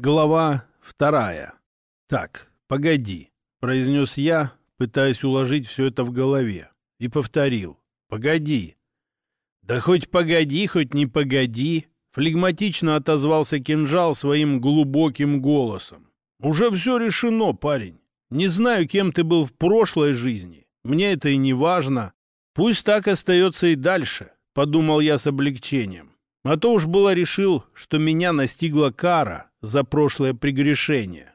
Глава вторая. «Так, погоди», — произнес я, пытаясь уложить все это в голове, и повторил. «Погоди». «Да хоть погоди, хоть не погоди», — флегматично отозвался кинжал своим глубоким голосом. «Уже все решено, парень. Не знаю, кем ты был в прошлой жизни. Мне это и не важно. Пусть так остается и дальше», — подумал я с облегчением. А то уж было решил, что меня настигла кара за прошлое прегрешение.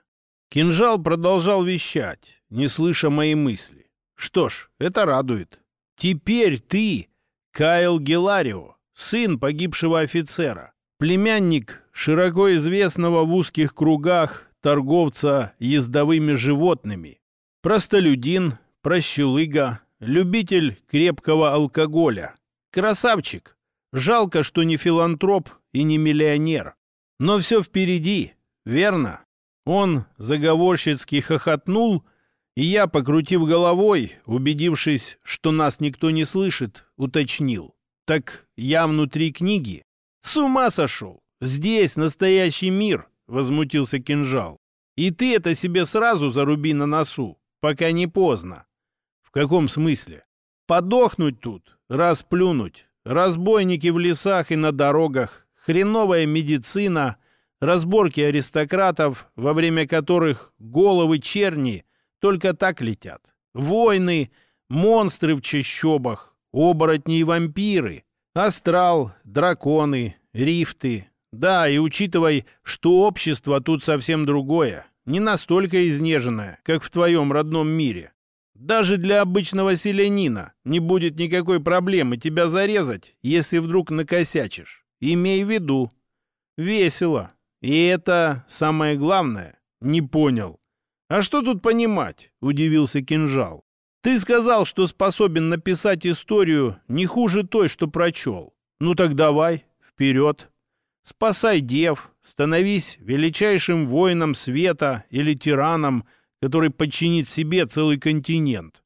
Кинжал продолжал вещать, не слыша мои мысли. Что ж, это радует. Теперь ты, Кайл Геларио, сын погибшего офицера, племянник широко известного в узких кругах торговца ездовыми животными, простолюдин, прощелыга, любитель крепкого алкоголя, красавчик, Жалко, что не филантроп и не миллионер. Но все впереди, верно? Он заговорщицки хохотнул, и я, покрутив головой, убедившись, что нас никто не слышит, уточнил. Так я внутри книги? С ума сошел! Здесь настоящий мир, возмутился кинжал. И ты это себе сразу заруби на носу, пока не поздно. В каком смысле? Подохнуть тут, расплюнуть, Разбойники в лесах и на дорогах, хреновая медицина, разборки аристократов, во время которых головы черни только так летят. Войны, монстры в чащобах, оборотни и вампиры, астрал, драконы, рифты. Да, и учитывай, что общество тут совсем другое, не настолько изнеженное, как в твоем родном мире. Даже для обычного селянина не будет никакой проблемы тебя зарезать, если вдруг накосячишь. Имей в виду. Весело. И это самое главное. Не понял. А что тут понимать? Удивился кинжал. Ты сказал, что способен написать историю не хуже той, что прочел. Ну так давай, вперед. Спасай дев, становись величайшим воином света или тираном, который подчинит себе целый континент.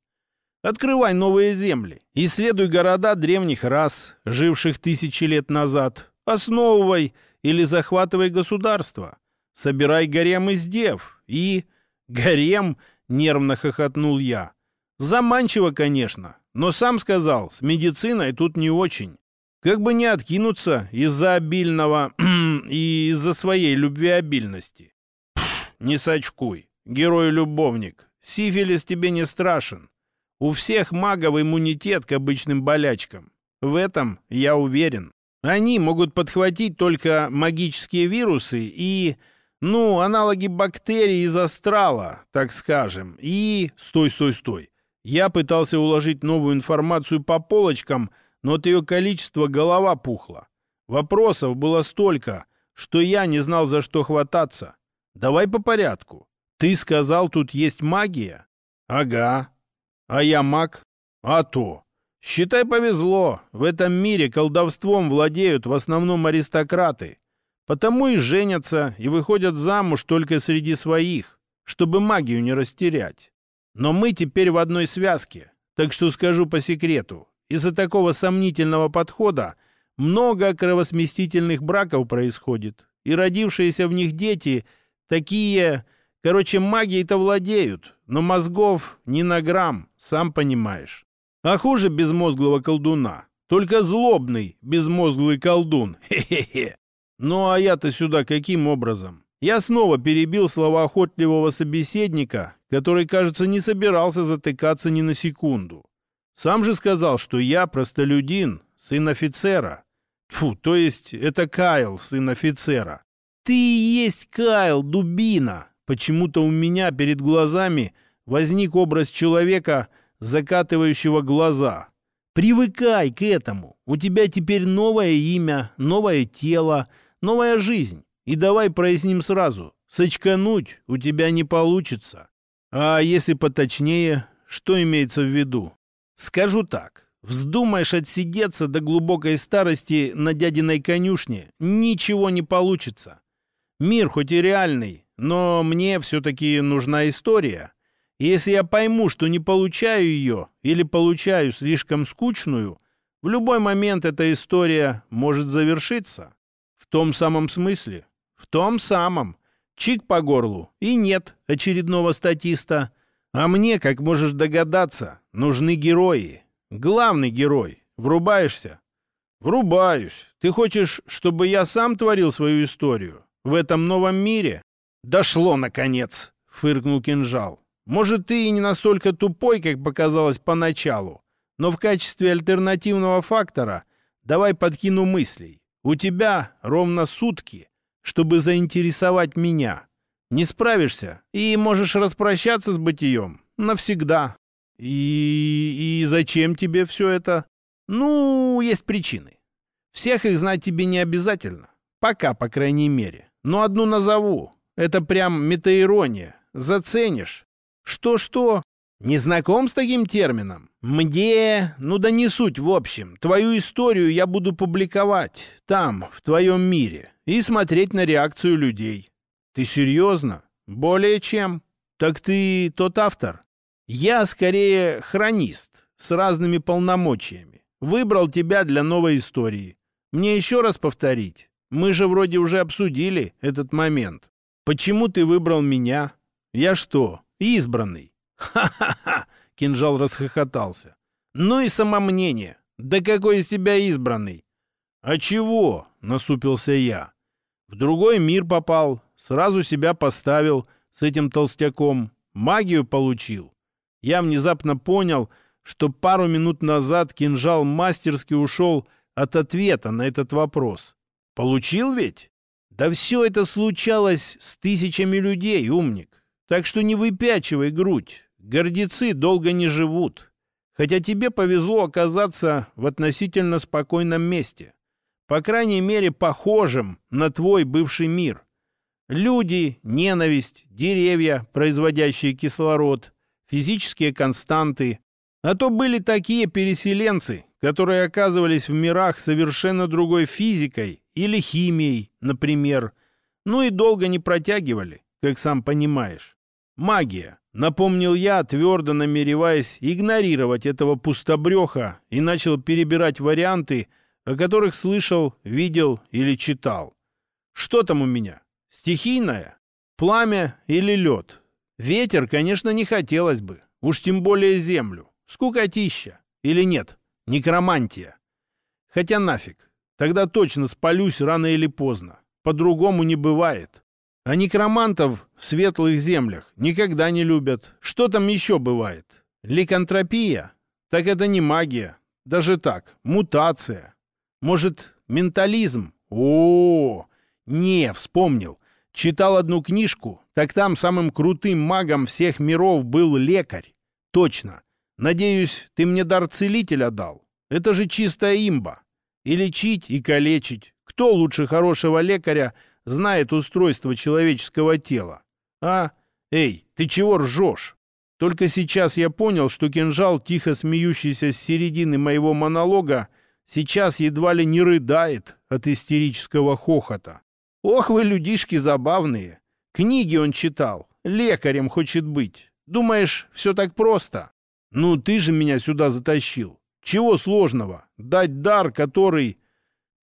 Открывай новые земли, исследуй города древних рас, живших тысячи лет назад, основывай или захватывай государство, собирай гарем из дев и... Гарем, нервно хохотнул я. Заманчиво, конечно, но сам сказал, с медициной тут не очень. Как бы не откинуться из-за обильного и из-за своей любвеобильности. не сочкуй. Герой-любовник, сифилис тебе не страшен. У всех магов иммунитет к обычным болячкам. В этом я уверен. Они могут подхватить только магические вирусы и, ну, аналоги бактерий из астрала, так скажем. И... Стой, стой, стой. Я пытался уложить новую информацию по полочкам, но от ее количества голова пухла. Вопросов было столько, что я не знал, за что хвататься. Давай по порядку. Ты сказал, тут есть магия? Ага. А я маг? А то. Считай, повезло. В этом мире колдовством владеют в основном аристократы. Потому и женятся, и выходят замуж только среди своих, чтобы магию не растерять. Но мы теперь в одной связке. Так что скажу по секрету. Из-за такого сомнительного подхода много кровосместительных браков происходит. И родившиеся в них дети такие Короче, магией-то владеют, но мозгов ни на грамм, сам понимаешь. А хуже безмозглого колдуна. Только злобный безмозглый колдун. Хе-хе-хе. Ну а я-то сюда каким образом? Я снова перебил слова охотливого собеседника, который, кажется, не собирался затыкаться ни на секунду. Сам же сказал, что я простолюдин, сын офицера. Фу, то есть это Кайл, сын офицера. Ты и есть Кайл, дубина, Почему-то у меня перед глазами возник образ человека, закатывающего глаза. Привыкай к этому. У тебя теперь новое имя, новое тело, новая жизнь. И давай проясним сразу. Сочкануть у тебя не получится. А если поточнее, что имеется в виду? Скажу так. Вздумаешь отсидеться до глубокой старости на дядиной конюшне, ничего не получится. Мир хоть и реальный, но мне все-таки нужна история. Если я пойму, что не получаю ее или получаю слишком скучную, в любой момент эта история может завершиться. В том самом смысле? В том самом. Чик по горлу, и нет очередного статиста. А мне, как можешь догадаться, нужны герои. Главный герой. Врубаешься? Врубаюсь. Ты хочешь, чтобы я сам творил свою историю? В этом новом мире? Дошло, наконец, фыркнул кинжал. Может, ты и не настолько тупой, как показалось поначалу, но в качестве альтернативного фактора давай подкину мыслей. У тебя ровно сутки, чтобы заинтересовать меня. Не справишься и можешь распрощаться с бытием навсегда. И, и зачем тебе все это? Ну, есть причины. Всех их знать тебе не обязательно. Пока, по крайней мере. Но одну назову. Это прям метаирония. Заценишь. Что-что? Не знаком с таким термином? Мне, ну да не суть в общем. Твою историю я буду публиковать там, в твоем мире, и смотреть на реакцию людей. Ты серьезно? Более чем. Так ты тот автор? Я скорее хронист с разными полномочиями. Выбрал тебя для новой истории. Мне еще раз повторить. Мы же вроде уже обсудили этот момент. Почему ты выбрал меня? Я что, избранный? Ха-ха-ха! Кинжал расхохотался. Ну и самомнение. Да какой из тебя избранный? А чего? Насупился я. В другой мир попал, сразу себя поставил с этим толстяком, магию получил. Я внезапно понял, что пару минут назад кинжал мастерски ушел от ответа на этот вопрос. Получил ведь? Да все это случалось с тысячами людей, умник. Так что не выпячивай грудь. Гордецы долго не живут. Хотя тебе повезло оказаться в относительно спокойном месте. По крайней мере, похожим на твой бывший мир. Люди, ненависть, деревья, производящие кислород, физические константы. А то были такие переселенцы, которые оказывались в мирах совершенно другой физикой или химией, например. Ну и долго не протягивали, как сам понимаешь. Магия, напомнил я, твердо намереваясь игнорировать этого пустобреха и начал перебирать варианты, о которых слышал, видел или читал. Что там у меня? Стихийное? Пламя или лед? Ветер, конечно, не хотелось бы. Уж тем более землю. Скукотища. Или нет? Некромантия. Хотя нафиг. Тогда точно спалюсь рано или поздно. По-другому не бывает. А некромантов в светлых землях никогда не любят. Что там еще бывает? Ликантропия? Так это не магия. Даже так, мутация. Может, ментализм? О, -о, -о! не, вспомнил. Читал одну книжку, так там самым крутым магом всех миров был лекарь. Точно. Надеюсь, ты мне дар целителя дал. Это же чистая имба. И лечить, и калечить. Кто лучше хорошего лекаря знает устройство человеческого тела? А? Эй, ты чего ржешь? Только сейчас я понял, что кинжал, тихо смеющийся с середины моего монолога, сейчас едва ли не рыдает от истерического хохота. Ох вы, людишки забавные. Книги он читал. Лекарем хочет быть. Думаешь, все так просто? Ну, ты же меня сюда затащил. Чего сложного? Дать дар, который...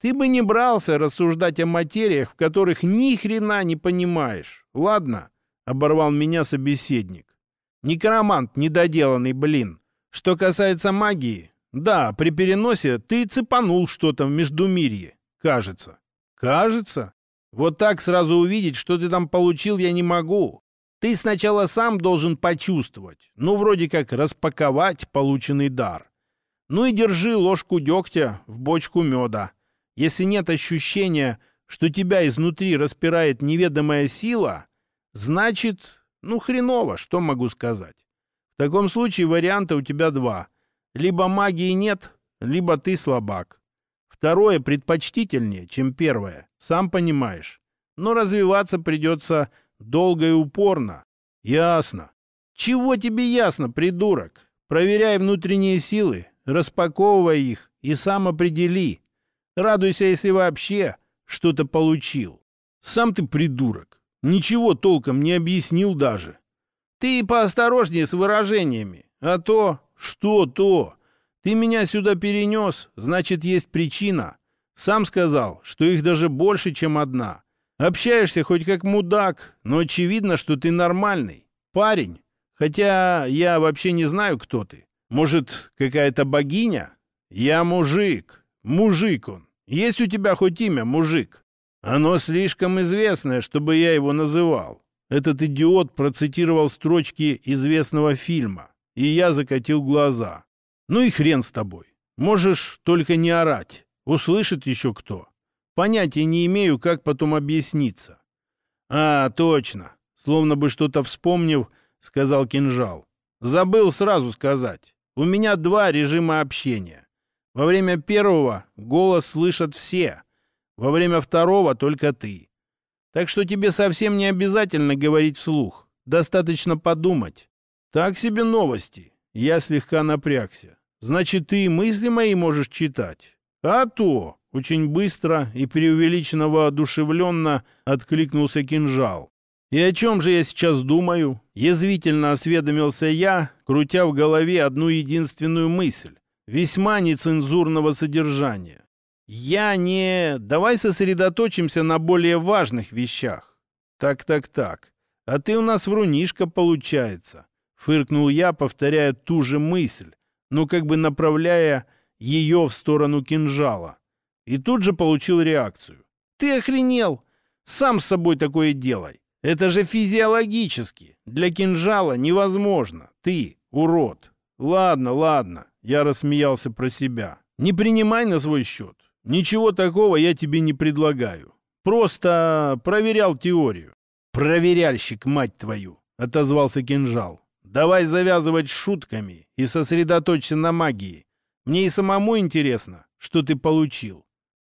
Ты бы не брался рассуждать о материях, в которых ни хрена не понимаешь. Ладно, оборвал меня собеседник. Некромант недоделанный, блин. Что касается магии, да, при переносе ты цепанул что-то в Междумирье. Кажется. Кажется? Вот так сразу увидеть, что ты там получил, я не могу. Ты сначала сам должен почувствовать. Ну, вроде как распаковать полученный дар. Ну и держи ложку дегтя в бочку меда. Если нет ощущения, что тебя изнутри распирает неведомая сила, значит, ну хреново, что могу сказать. В таком случае варианта у тебя два. Либо магии нет, либо ты слабак. Второе предпочтительнее, чем первое, сам понимаешь. Но развиваться придется долго и упорно. Ясно. Чего тебе ясно, придурок? Проверяй внутренние силы, распаковывай их и сам определи. Радуйся, если вообще что-то получил. Сам ты придурок. Ничего толком не объяснил даже. Ты поосторожнее с выражениями. А то... Что то? Ты меня сюда перенес, значит, есть причина. Сам сказал, что их даже больше, чем одна. Общаешься хоть как мудак, но очевидно, что ты нормальный. Парень. Хотя я вообще не знаю, кто ты. Может, какая-то богиня? Я мужик. Мужик он. Есть у тебя хоть имя, мужик? Оно слишком известное, чтобы я его называл. Этот идиот процитировал строчки известного фильма, и я закатил глаза. Ну и хрен с тобой. Можешь только не орать. Услышит еще кто. Понятия не имею, как потом объясниться. А, точно. Словно бы что-то вспомнив, сказал кинжал. Забыл сразу сказать. У меня два режима общения. Во время первого голос слышат все. Во время второго только ты. Так что тебе совсем не обязательно говорить вслух. Достаточно подумать. Так себе новости. Я слегка напрягся. Значит, ты мысли мои можешь читать? А то! Очень быстро и преувеличенно воодушевленно откликнулся кинжал. «И о чем же я сейчас думаю?» Язвительно осведомился я, крутя в голове одну единственную мысль, весьма нецензурного содержания. «Я не... Давай сосредоточимся на более важных вещах». «Так-так-так. А ты у нас врунишка получается», — фыркнул я, повторяя ту же мысль, но как бы направляя ее в сторону кинжала. И тут же получил реакцию. «Ты охренел! Сам с собой такое делай! Это же физиологически! Для кинжала невозможно! Ты, урод!» «Ладно, ладно», — я рассмеялся про себя. «Не принимай на свой счет. Ничего такого я тебе не предлагаю. Просто проверял теорию». «Проверяльщик, мать твою!» — отозвался кинжал. «Давай завязывать шутками и сосредоточься на магии. Мне и самому интересно, что ты получил.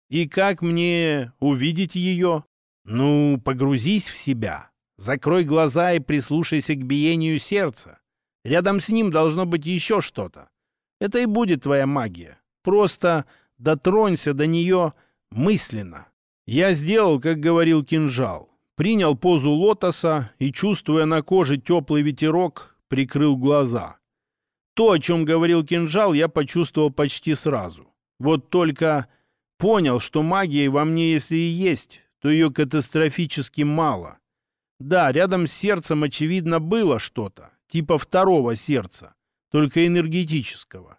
И как мне увидеть ее? Ну, погрузись в себя. Закрой глаза и прислушайся к биению сердца. Рядом с ним должно быть еще что-то. Это и будет твоя магия. Просто дотронься до нее мысленно. Я сделал, как говорил кинжал. Принял позу лотоса и, чувствуя на коже теплый ветерок, прикрыл глаза. То, о чем говорил кинжал, я почувствовал почти сразу. Вот только Понял, что магии во мне, если и есть, то ее катастрофически мало. Да, рядом с сердцем, очевидно, было что-то, типа второго сердца, только энергетического.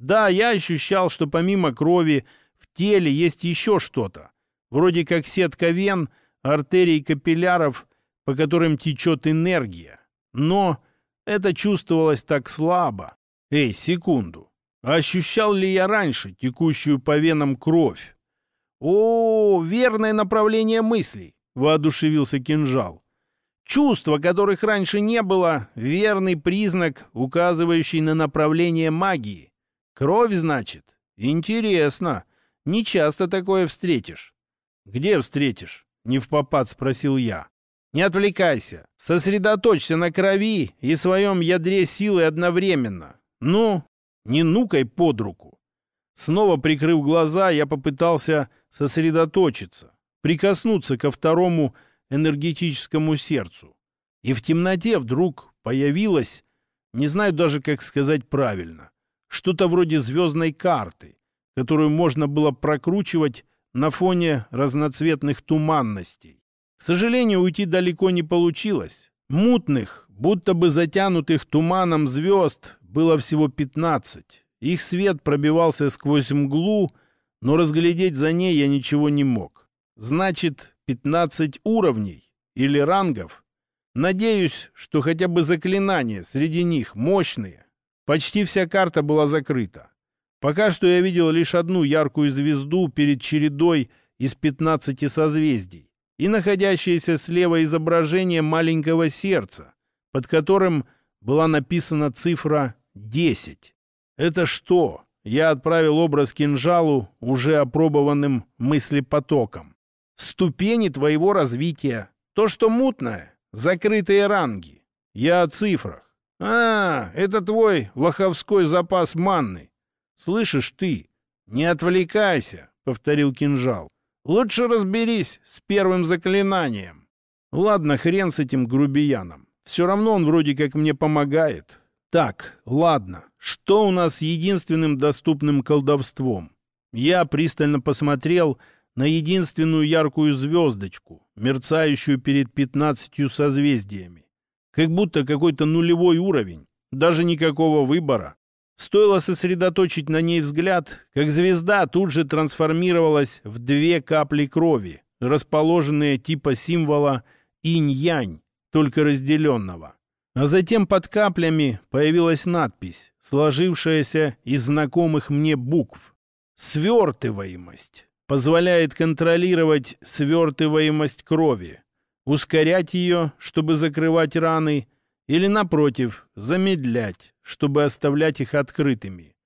Да, я ощущал, что помимо крови в теле есть еще что-то, вроде как сетка вен, артерий капилляров, по которым течет энергия. Но это чувствовалось так слабо. Эй, секунду. Ощущал ли я раньше текущую по венам кровь? «О, верное направление мыслей!» — воодушевился кинжал. «Чувства, которых раньше не было, верный признак, указывающий на направление магии. Кровь, значит? Интересно. Не часто такое встретишь». «Где встретишь?» — не в попад спросил я. «Не отвлекайся. Сосредоточься на крови и своем ядре силы одновременно. Ну, не нукай под руку. Снова прикрыв глаза, я попытался сосредоточиться, прикоснуться ко второму энергетическому сердцу. И в темноте вдруг появилось, не знаю даже, как сказать правильно, что-то вроде звездной карты, которую можно было прокручивать на фоне разноцветных туманностей. К сожалению, уйти далеко не получилось. Мутных, будто бы затянутых туманом звезд было всего пятнадцать. Их свет пробивался сквозь мглу, но разглядеть за ней я ничего не мог. Значит, пятнадцать уровней или рангов? Надеюсь, что хотя бы заклинания среди них мощные. Почти вся карта была закрыта. Пока что я видел лишь одну яркую звезду перед чередой из пятнадцати созвездий и находящееся слева изображение маленького сердца, под которым была написана цифра Десять. Это что? Я отправил образ кинжалу, уже опробованным мыслепотоком. Ступени твоего развития. То, что мутное. Закрытые ранги. Я о цифрах. А, это твой лоховской запас манны. Слышишь ты? Не отвлекайся, повторил кинжал. Лучше разберись с первым заклинанием. Ладно, хрен с этим грубияном. Все равно он вроде как мне помогает. Так, ладно. Что у нас с единственным доступным колдовством? Я пристально посмотрел на единственную яркую звездочку, мерцающую перед пятнадцатью созвездиями. Как будто какой-то нулевой уровень, даже никакого выбора. Стоило сосредоточить на ней взгляд, как звезда тут же трансформировалась в две капли крови, расположенные типа символа инь-янь, только разделенного. А затем под каплями появилась надпись, сложившаяся из знакомых мне букв. «Свертываемость» позволяет контролировать свертываемость крови, ускорять ее, чтобы закрывать раны, или, напротив, замедлять, чтобы оставлять их открытыми.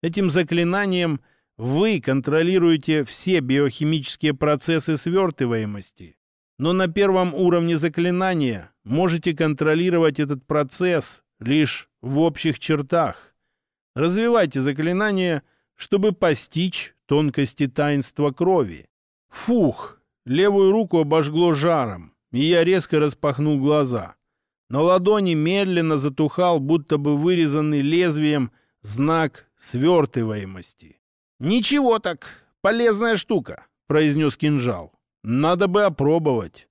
Этим заклинанием вы контролируете все биохимические процессы свертываемости, но на первом уровне заклинания можете контролировать этот процесс лишь в общих чертах. Развивайте заклинание, чтобы постичь тонкости таинства крови. Фух! Левую руку обожгло жаром, и я резко распахнул глаза. На ладони медленно затухал, будто бы вырезанный лезвием, знак свертываемости. «Ничего так, полезная штука», — произнес кинжал. «Надо бы опробовать».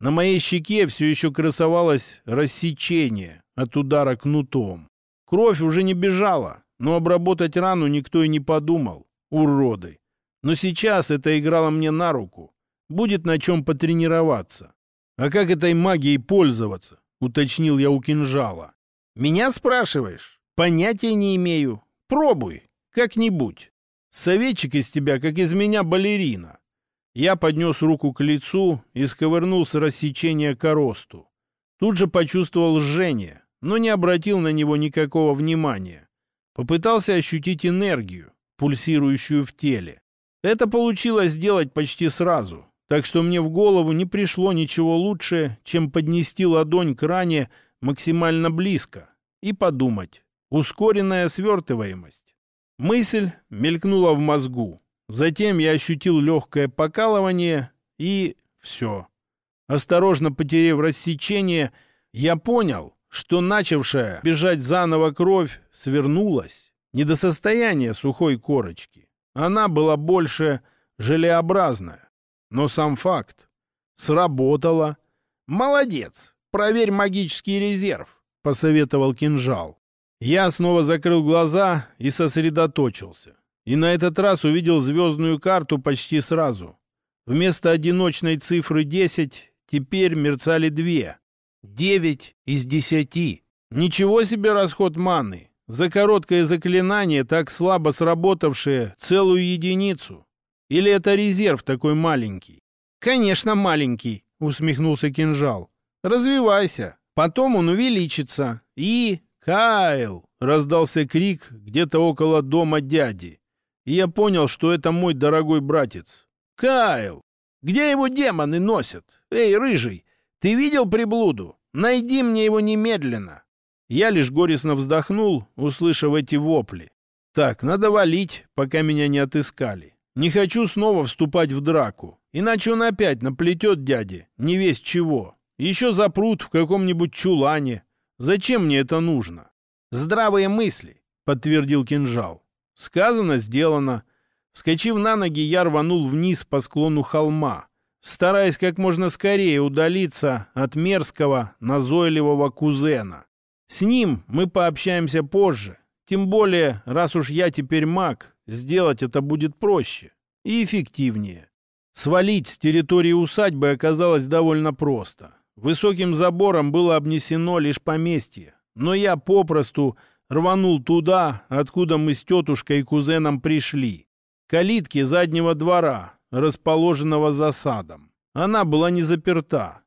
На моей щеке все еще красовалось рассечение от удара кнутом. Кровь уже не бежала, но обработать рану никто и не подумал. Уроды. Но сейчас это играло мне на руку. Будет на чем потренироваться. А как этой магией пользоваться? Уточнил я у кинжала. Меня спрашиваешь? Понятия не имею. Пробуй. Как-нибудь. Советчик из тебя, как из меня балерина. Я поднес руку к лицу и сковырнул с рассечения коросту. Тут же почувствовал жжение, но не обратил на него никакого внимания. Попытался ощутить энергию, пульсирующую в теле. Это получилось сделать почти сразу, так что мне в голову не пришло ничего лучше, чем поднести ладонь к ране максимально близко и подумать. Ускоренная свертываемость. Мысль мелькнула в мозгу. Затем я ощутил легкое покалывание и все. Осторожно потеряв рассечение, я понял, что начавшая бежать заново кровь свернулась не до состояния сухой корочки. Она была больше желеобразная. Но сам факт. Сработало. «Молодец! Проверь магический резерв», — посоветовал кинжал. Я снова закрыл глаза и сосредоточился. И на этот раз увидел звездную карту почти сразу. Вместо одиночной цифры 10 теперь мерцали две. 9 из 10. Ничего себе расход маны. За короткое заклинание, так слабо сработавшее, целую единицу. Или это резерв такой маленький? Конечно, маленький, усмехнулся кинжал. Развивайся. Потом он увеличится. И «Кайл!» — раздался крик где-то около дома дяди. И я понял, что это мой дорогой братец. «Кайл! Где его демоны носят? Эй, рыжий, ты видел приблуду? Найди мне его немедленно!» Я лишь горестно вздохнул, услышав эти вопли. «Так, надо валить, пока меня не отыскали. Не хочу снова вступать в драку, иначе он опять наплетет дяде, не весь чего. Еще запрут в каком-нибудь чулане, Зачем мне это нужно? Здравые мысли, подтвердил кинжал. Сказано, сделано. Вскочив на ноги, я рванул вниз по склону холма, стараясь как можно скорее удалиться от мерзкого, назойливого кузена. С ним мы пообщаемся позже. Тем более, раз уж я теперь маг, сделать это будет проще и эффективнее. Свалить с территории усадьбы оказалось довольно просто. Высоким забором было обнесено лишь поместье, но я попросту рванул туда, откуда мы с тетушкой и кузеном пришли. Калитки заднего двора, расположенного за садом. Она была не заперта,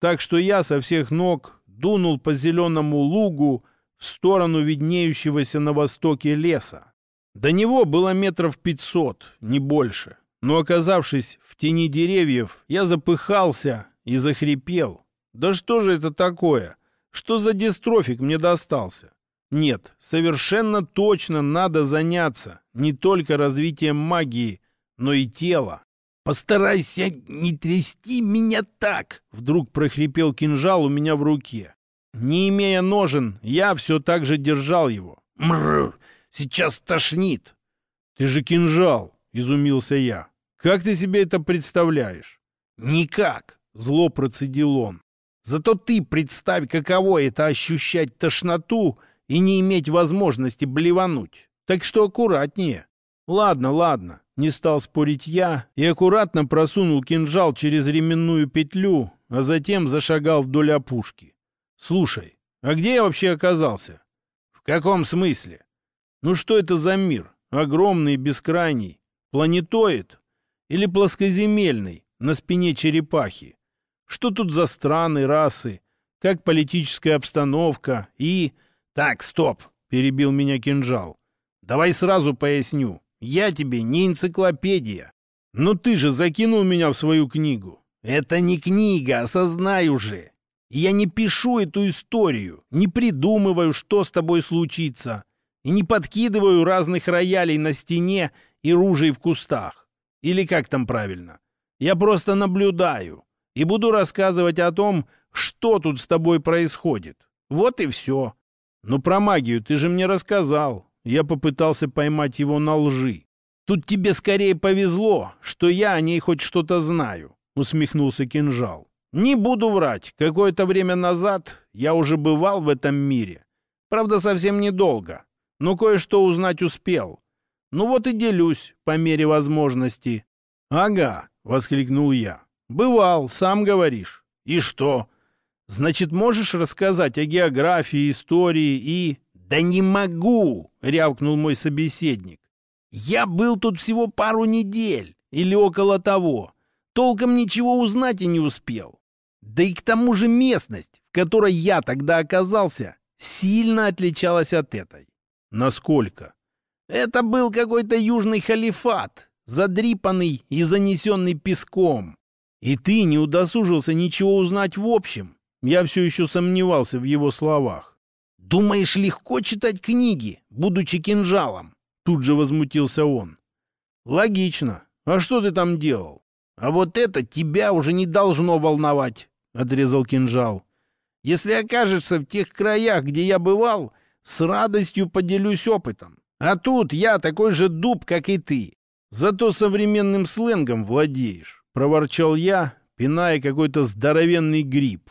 так что я со всех ног дунул по зеленому лугу в сторону виднеющегося на востоке леса. До него было метров пятьсот, не больше. Но оказавшись в тени деревьев, я запыхался и захрипел. Да что же это такое? Что за дистрофик мне достался? Нет, совершенно точно надо заняться не только развитием магии, но и тела. «Постарайся не трясти меня так!» Вдруг прохрипел кинжал у меня в руке. Не имея ножен, я все так же держал его. «Мррр! Сейчас тошнит!» «Ты же кинжал!» — изумился я. Как ты себе это представляешь? Никак, зло процедил он. Зато ты представь, каково это ощущать тошноту и не иметь возможности блевануть. Так что аккуратнее. Ладно, ладно, не стал спорить я и аккуратно просунул кинжал через ременную петлю, а затем зашагал вдоль опушки. Слушай, а где я вообще оказался? В каком смысле? Ну что это за мир? Огромный, бескрайний. Планетоид? Или плоскоземельный, на спине черепахи? Что тут за страны, расы? Как политическая обстановка? И... Так, стоп, перебил меня кинжал. Давай сразу поясню. Я тебе не энциклопедия. Но ты же закинул меня в свою книгу. Это не книга, осознай уже. Я не пишу эту историю, не придумываю, что с тобой случится, и не подкидываю разных роялей на стене и ружей в кустах. Или как там правильно? Я просто наблюдаю и буду рассказывать о том, что тут с тобой происходит. Вот и все. Но про магию ты же мне рассказал. Я попытался поймать его на лжи. Тут тебе скорее повезло, что я о ней хоть что-то знаю, усмехнулся кинжал. Не буду врать, какое-то время назад я уже бывал в этом мире. Правда, совсем недолго, но кое-что узнать успел. Ну вот и делюсь по мере возможности. Ага, воскликнул я. Бывал, сам говоришь. И что? Значит, можешь рассказать о географии, истории и... Да не могу, рявкнул мой собеседник. Я был тут всего пару недель или около того. Толком ничего узнать и не успел. Да и к тому же местность, в которой я тогда оказался, сильно отличалась от этой. Насколько? Это был какой-то южный халифат, задрипанный и занесенный песком. И ты не удосужился ничего узнать в общем. Я все еще сомневался в его словах. «Думаешь, легко читать книги, будучи кинжалом?» Тут же возмутился он. «Логично. А что ты там делал?» «А вот это тебя уже не должно волновать», — отрезал кинжал. «Если окажешься в тех краях, где я бывал, с радостью поделюсь опытом. А тут я такой же дуб, как и ты. Зато современным сленгом владеешь проворчал я, пиная какой-то здоровенный гриб.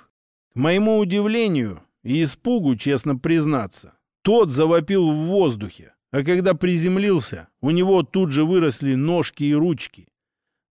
К моему удивлению и испугу, честно признаться, тот завопил в воздухе, а когда приземлился, у него тут же выросли ножки и ручки.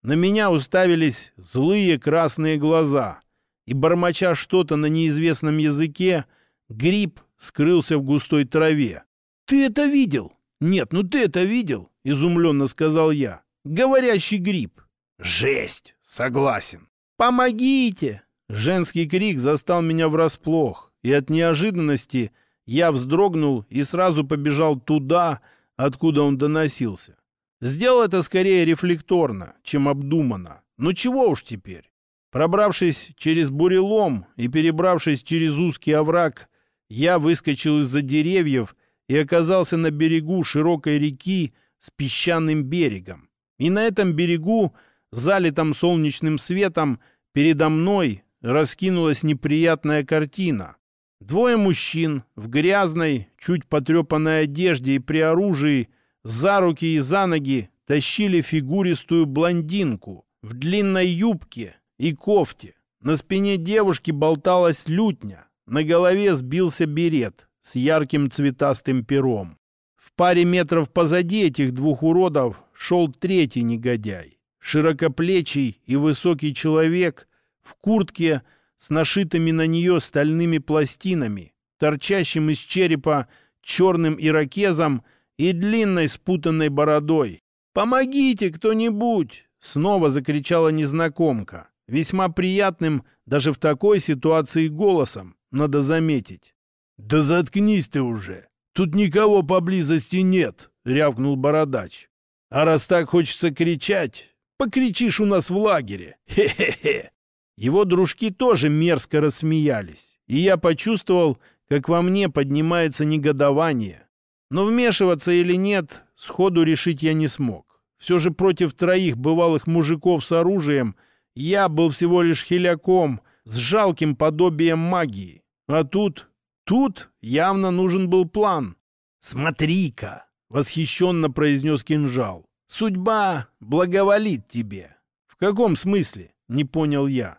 На меня уставились злые красные глаза, и, бормоча что-то на неизвестном языке, гриб скрылся в густой траве. «Ты это видел?» «Нет, ну ты это видел?» — изумленно сказал я. «Говорящий гриб». «Жесть! Согласен!» «Помогите!» Женский крик застал меня врасплох, и от неожиданности я вздрогнул и сразу побежал туда, откуда он доносился. Сделал это скорее рефлекторно, чем обдуманно. Ну чего уж теперь? Пробравшись через бурелом и перебравшись через узкий овраг, я выскочил из-за деревьев и оказался на берегу широкой реки с песчаным берегом. И на этом берегу залитом солнечным светом, передо мной раскинулась неприятная картина. Двое мужчин в грязной, чуть потрепанной одежде и при оружии за руки и за ноги тащили фигуристую блондинку в длинной юбке и кофте. На спине девушки болталась лютня, на голове сбился берет с ярким цветастым пером. В паре метров позади этих двух уродов шел третий негодяй широкоплечий и высокий человек в куртке с нашитыми на нее стальными пластинами, торчащим из черепа черным ирокезом и длинной спутанной бородой. «Помогите кто-нибудь!» — снова закричала незнакомка, весьма приятным даже в такой ситуации голосом, надо заметить. «Да заткнись ты уже! Тут никого поблизости нет!» — рявкнул бородач. «А раз так хочется кричать, Покричишь у нас в лагере. Хе-хе-хе. Его дружки тоже мерзко рассмеялись, и я почувствовал, как во мне поднимается негодование. Но вмешиваться или нет, сходу решить я не смог. Все же против троих бывалых мужиков с оружием я был всего лишь хиляком с жалким подобием магии. А тут, тут явно нужен был план. «Смотри-ка!» — восхищенно произнес кинжал. Судьба благоволит тебе. В каком смысле? Не понял я.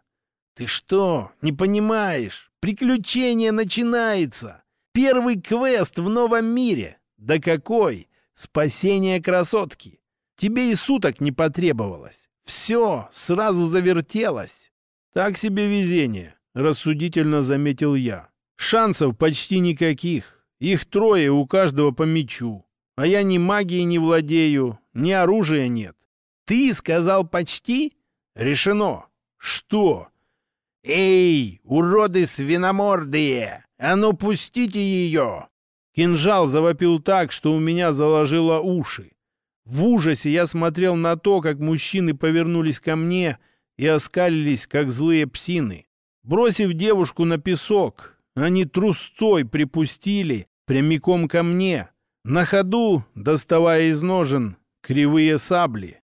Ты что, не понимаешь? Приключение начинается. Первый квест в новом мире. Да какой? Спасение красотки. Тебе и суток не потребовалось. Все сразу завертелось. Так себе везение, рассудительно заметил я. Шансов почти никаких. Их трое у каждого по мечу. А я ни магией не владею, ни оружия нет. Ты сказал почти? Решено. Что? Эй, уроды свиномордые! А ну пустите ее! Кинжал завопил так, что у меня заложило уши. В ужасе я смотрел на то, как мужчины повернулись ко мне и оскалились, как злые псины. Бросив девушку на песок, они трусцой припустили прямиком ко мне, на ходу доставая из ножен кривые сабли.